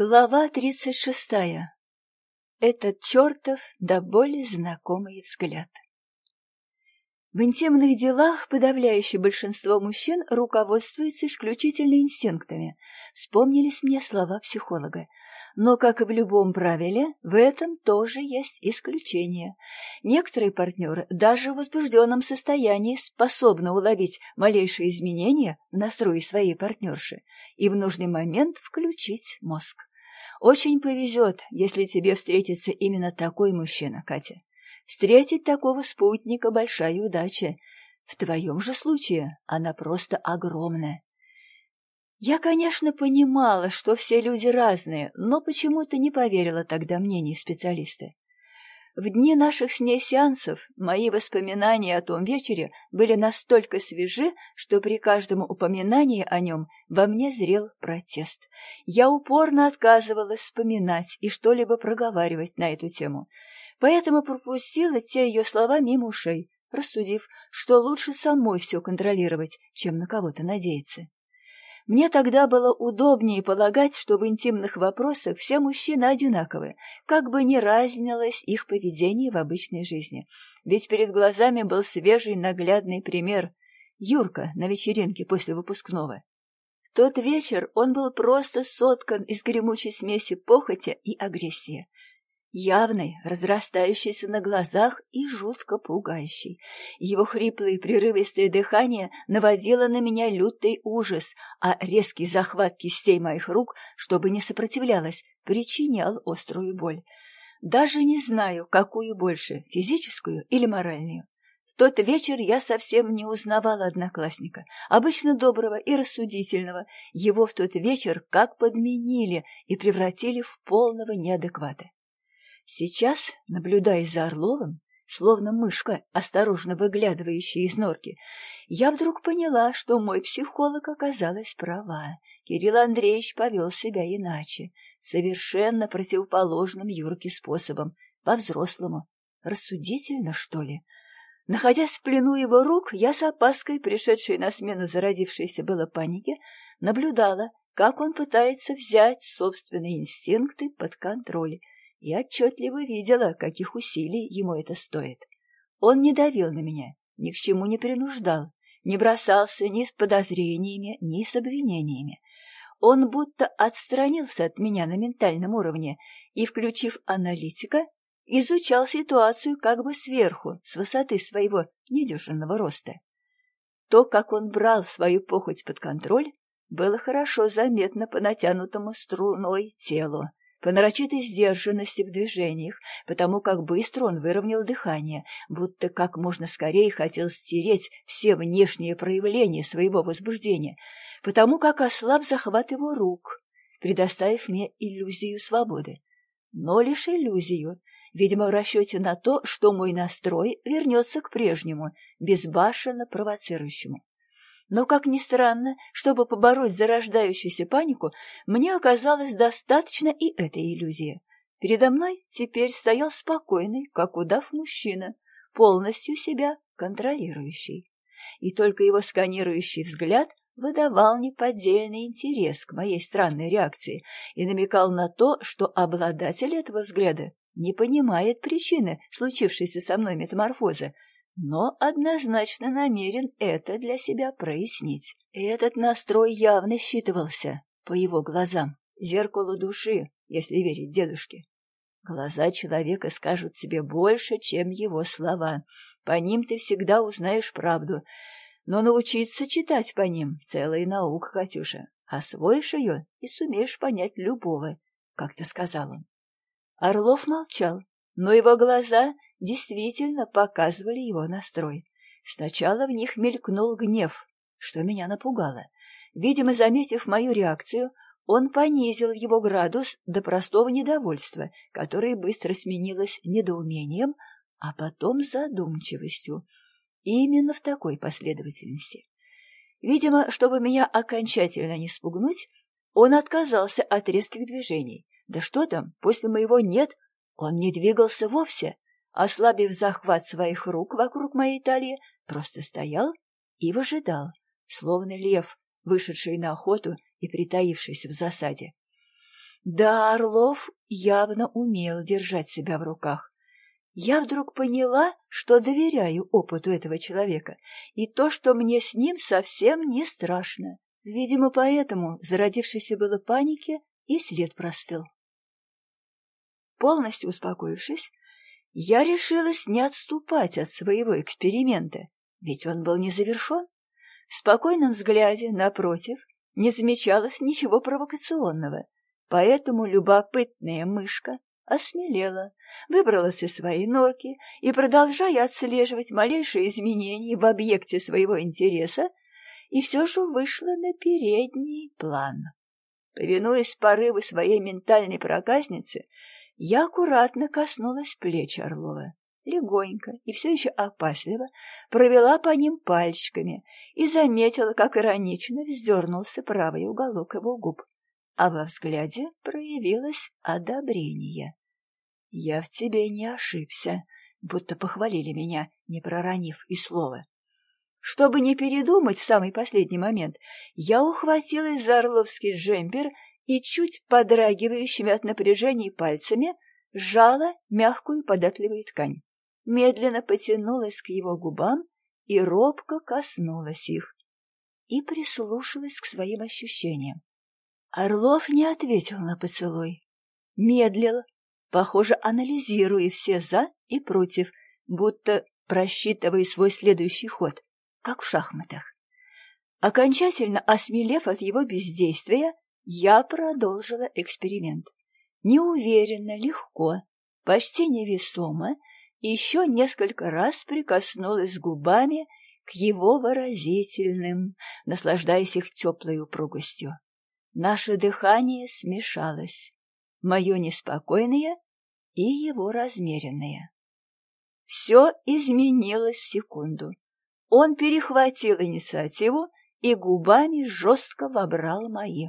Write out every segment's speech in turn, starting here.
Глава тридцать шестая. Этот чертов до боли знакомый взгляд. В интимных делах подавляющее большинство мужчин руководствуется исключительно инстинктами. Вспомнились мне слова психолога. Но, как и в любом правиле, в этом тоже есть исключение. Некоторые партнеры даже в возбужденном состоянии способны уловить малейшие изменения в настрое своей партнерши и в нужный момент включить мозг. Очень повезет, если тебе встретится именно такой мужчина, Катя. Встретить такого спутника — большая удача. В твоем же случае она просто огромная. Я, конечно, понимала, что все люди разные, но почему-то не поверила тогда мнению специалиста. В дни наших с ней сеансов мои воспоминания о том вечере были настолько свежи, что при каждом упоминании о нем во мне зрел протест. Я упорно отказывалась вспоминать и что-либо проговаривать на эту тему, поэтому пропустила те ее слова мимо ушей, рассудив, что лучше самой все контролировать, чем на кого-то надеяться. Мне тогда было удобнее полагать, что в интимных вопросах все мужчины одинаковы, как бы ни разнилось их поведение в обычной жизни. Ведь перед глазами был свежий наглядный пример — Юрка на вечеринке после выпускного. В тот вечер он был просто соткан из гремучей смеси похоти и агрессии явный, разрастающийся на глазах и жутко пугающий. Его хриплое прерывистое дыхание наводило на меня лютый ужас, а резкий захват кистей моих рук, чтобы не сопротивлялась, причинял острую боль. Даже не знаю, какую больше, физическую или моральную. В тот вечер я совсем не узнавала одноклассника, обычно доброго и рассудительного. Его в тот вечер как подменили и превратили в полного неадеквата. Сейчас, наблюдая за Орловым, словно мышка, осторожно выглядывающая из норки, я вдруг поняла, что мой психолог оказалась права. Кирилл Андреевич повел себя иначе, совершенно противоположным Юрке способом, по-взрослому. Рассудительно, что ли? Находясь в плену его рук, я с опаской, пришедшей на смену зародившейся было панике, наблюдала, как он пытается взять собственные инстинкты под контроль — и отчетливо видела, каких усилий ему это стоит. Он не давил на меня, ни к чему не принуждал, не бросался ни с подозрениями, ни с обвинениями. Он будто отстранился от меня на ментальном уровне и, включив аналитика, изучал ситуацию как бы сверху, с высоты своего недюжинного роста. То, как он брал свою похоть под контроль, было хорошо заметно по натянутому струной телу, по нарочитой сдержанности в движениях, потому как быстро он выровнял дыхание, будто как можно скорее хотел стереть все внешние проявления своего возбуждения, потому как ослаб захват его рук, предоставив мне иллюзию свободы. Но лишь иллюзию, видимо, в расчете на то, что мой настрой вернется к прежнему, безбашенно провоцирующему. Но, как ни странно, чтобы побороть зарождающуюся панику, мне оказалось достаточно и этой иллюзии. Передо мной теперь стоял спокойный, как удав мужчина, полностью себя контролирующий. И только его сканирующий взгляд выдавал неподдельный интерес к моей странной реакции и намекал на то, что обладатель этого взгляда не понимает причины случившейся со мной метаморфозы, но однозначно намерен это для себя прояснить. Этот настрой явно считывался по его глазам, зеркалу души, если верить дедушке. Глаза человека скажут тебе больше, чем его слова. По ним ты всегда узнаешь правду. Но научиться читать по ним — целая наука, Катюша. Освоишь ее и сумеешь понять любого, как ты сказал он. Орлов молчал, но его глаза действительно показывали его настрой. Сначала в них мелькнул гнев, что меня напугало. Видимо, заметив мою реакцию, он понизил его градус до простого недовольства, которое быстро сменилось недоумением, а потом задумчивостью. Именно в такой последовательности. Видимо, чтобы меня окончательно не спугнуть, он отказался от резких движений. Да что там, после моего «нет» он не двигался вовсе, ослабив захват своих рук вокруг моей талии, просто стоял и выжидал, словно лев, вышедший на охоту и притаившийся в засаде. Да, Орлов явно умел держать себя в руках. Я вдруг поняла, что доверяю опыту этого человека, и то, что мне с ним совсем не страшно. Видимо, поэтому зародившейся было паники и след простыл. Полностью успокоившись, я решилась не отступать от своего эксперимента, ведь он был не завершен. В спокойном взгляде, напротив, не замечалось ничего провокационного, поэтому любопытная мышка осмелела, выбралась из своей норки и, продолжая отслеживать малейшие изменения в объекте своего интереса, и все же вышла на передний план. Повинуясь порыву своей ментальной проказницы, я аккуратно коснулась плеч Орлова, легонько и все еще опасливо провела по ним пальчиками и заметила, как иронично вздернулся правый уголок его губ, а во взгляде проявилось одобрение. «Я в тебе не ошибся», будто похвалили меня, не проронив и слова. Чтобы не передумать в самый последний момент, я ухватилась за орловский джемпер и чуть подрагивающими от напряжения пальцами сжала мягкую податливую ткань. Медленно потянулась к его губам и робко коснулась их. И прислушалась к своим ощущениям. Орлов не ответил на поцелуй. Медлил, похоже, анализируя все «за» и «против», будто просчитывая свой следующий ход как в шахматах. Окончательно осмелев от его бездействия, я продолжила эксперимент. Неуверенно, легко, почти невесомо, еще несколько раз прикоснулась губами к его выразительным, наслаждаясь их теплой упругостью. Наше дыхание смешалось, мое неспокойное и его размеренное. Все изменилось в секунду. Он перехватил инициативу и губами жестко вобрал мои.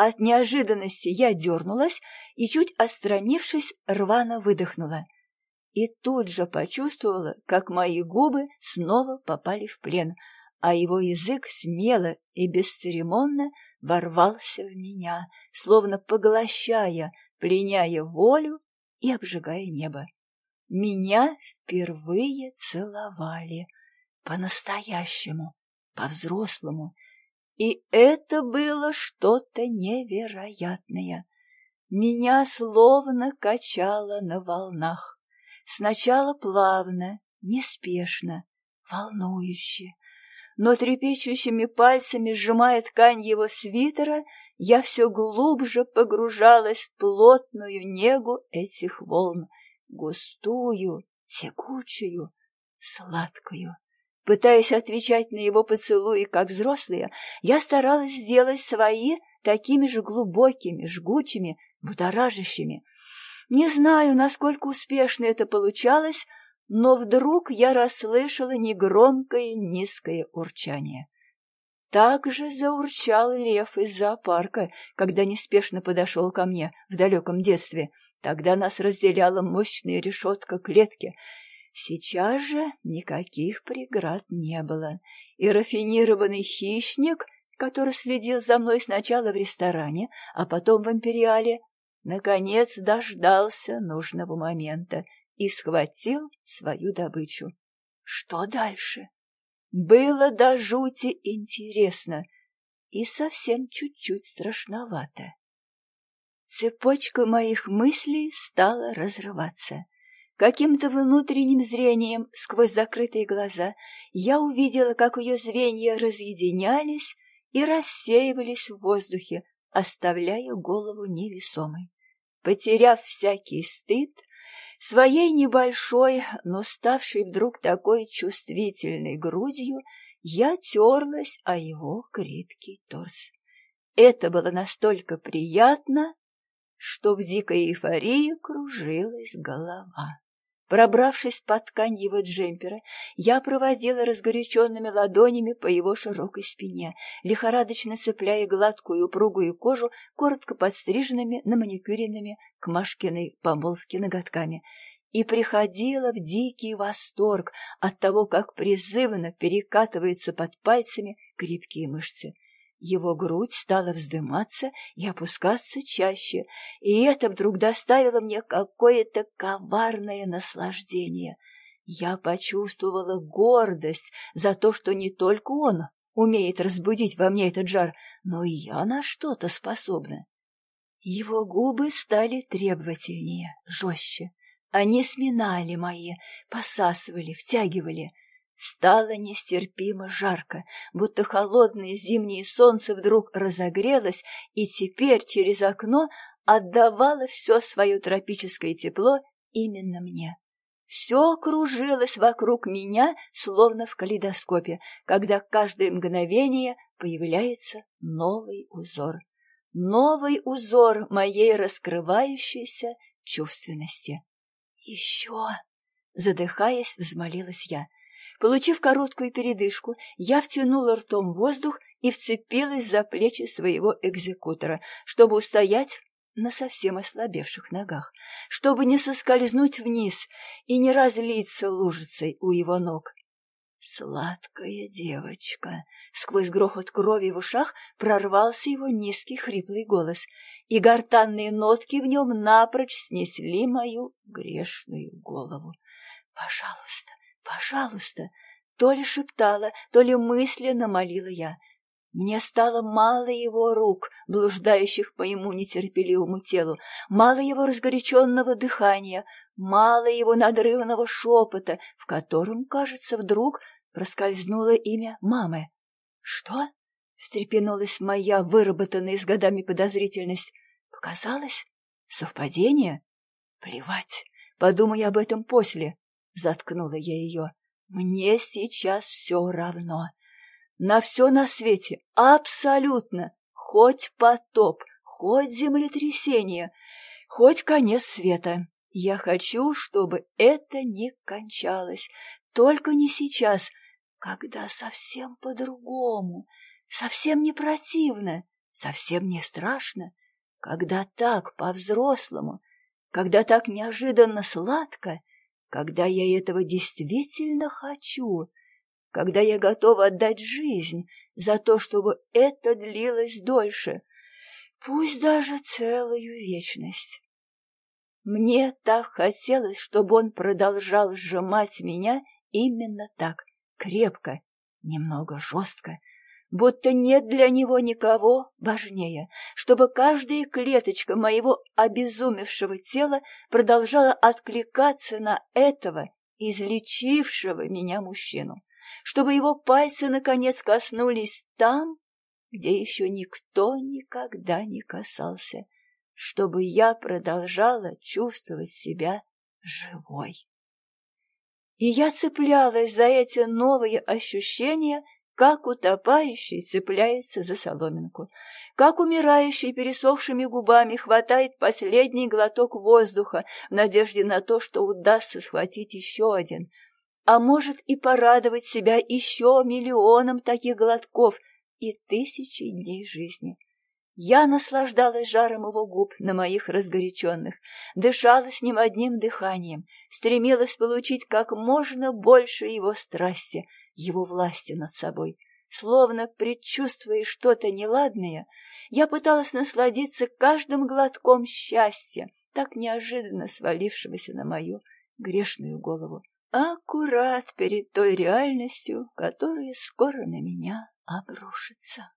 От неожиданности я дернулась и, чуть отстранившись, рвано выдохнула. И тут же почувствовала, как мои губы снова попали в плен, а его язык смело и бесцеремонно ворвался в меня, словно поглощая, пленяя волю и обжигая небо. Меня впервые целовали — по-настоящему, по-взрослому. И это было что-то невероятное. Меня словно качало на волнах. Сначала плавно, неспешно, волнующе. Но трепещущими пальцами, сжимая ткань его свитера, я все глубже погружалась в плотную негу этих волн, густую, тягучую, сладкую. Пытаясь отвечать на его поцелуи, как взрослые, я старалась сделать свои такими же глубокими, жгучими, будоражащими. Не знаю, насколько успешно это получалось, но вдруг я расслышала негромкое низкое урчание. Так же заурчал лев из зоопарка, когда неспешно подошел ко мне в далеком детстве. Тогда нас разделяла мощная решетка клетки — Сейчас же никаких преград не было, и рафинированный хищник, который следил за мной сначала в ресторане, а потом в империале, наконец дождался нужного момента и схватил свою добычу. Что дальше? Было до жути интересно и совсем чуть-чуть страшновато. Цепочка моих мыслей стала разрываться. Каким-то внутренним зрением сквозь закрытые глаза я увидела, как ее звенья разъединялись и рассеивались в воздухе, оставляя голову невесомой. Потеряв всякий стыд, своей небольшой, но ставшей вдруг такой чувствительной грудью, я терлась о его крепкий торс. Это было настолько приятно, что в дикой эйфории кружилась голова. Пробравшись под ткань его джемпера, я проводила разгоряченными ладонями по его широкой спине, лихорадочно цепляя гладкую упругую кожу коротко подстриженными на маникюренными к Машкиной помолвке ноготками, и приходила в дикий восторг от того, как призывно перекатываются под пальцами крепкие мышцы. Его грудь стала вздыматься и опускаться чаще, и это вдруг доставило мне какое-то коварное наслаждение. Я почувствовала гордость за то, что не только он умеет разбудить во мне этот жар, но и я на что-то способна. Его губы стали требовательнее, жестче. Они сминали мои, посасывали, втягивали — Стало нестерпимо жарко, будто холодное зимнее солнце вдруг разогрелось и теперь через окно отдавало все свое тропическое тепло именно мне. Все кружилось вокруг меня, словно в калейдоскопе, когда каждое мгновение появляется новый узор. Новый узор моей раскрывающейся чувственности. «Еще!» — задыхаясь, взмолилась я — Получив короткую передышку, я втянула ртом воздух и вцепилась за плечи своего экзекутора, чтобы устоять на совсем ослабевших ногах, чтобы не соскользнуть вниз и не разлиться лужицей у его ног. «Сладкая девочка!» Сквозь грохот крови в ушах прорвался его низкий хриплый голос, и гортанные нотки в нем напрочь снесли мою грешную голову. «Пожалуйста, «Пожалуйста!» То ли шептала, то ли мысленно молила я. Мне стало мало его рук, блуждающих по ему нетерпеливому телу, мало его разгоряченного дыхания, мало его надрывного шепота, в котором, кажется, вдруг проскользнуло имя мамы. «Что?» — встрепенулась моя выработанная с годами подозрительность. «Показалось? Совпадение? Плевать, подумай об этом после. Заткнула я ее. Мне сейчас все равно. На все на свете, абсолютно. Хоть потоп, хоть землетрясение, хоть конец света. Я хочу, чтобы это не кончалось. Только не сейчас, когда совсем по-другому, совсем не противно, совсем не страшно, когда так по-взрослому, когда так неожиданно сладко когда я этого действительно хочу, когда я готова отдать жизнь за то, чтобы это длилось дольше, пусть даже целую вечность. Мне так хотелось, чтобы он продолжал сжимать меня именно так, крепко, немного жестко, будто нет для него никого важнее, чтобы каждая клеточка моего обезумевшего тела продолжала откликаться на этого излечившего меня мужчину, чтобы его пальцы наконец коснулись там, где еще никто никогда не касался, чтобы я продолжала чувствовать себя живой. И я цеплялась за эти новые ощущения, как утопающий цепляется за соломинку, как умирающий пересохшими губами хватает последний глоток воздуха в надежде на то, что удастся схватить еще один, а может и порадовать себя еще миллионом таких глотков и тысячи дней жизни. Я наслаждалась жаром его губ на моих разгоряченных, дышала с ним одним дыханием, стремилась получить как можно больше его страсти — его власти над собой. Словно предчувствуя что-то неладное, я пыталась насладиться каждым глотком счастья, так неожиданно свалившегося на мою грешную голову. Аккурат перед той реальностью, которая скоро на меня обрушится.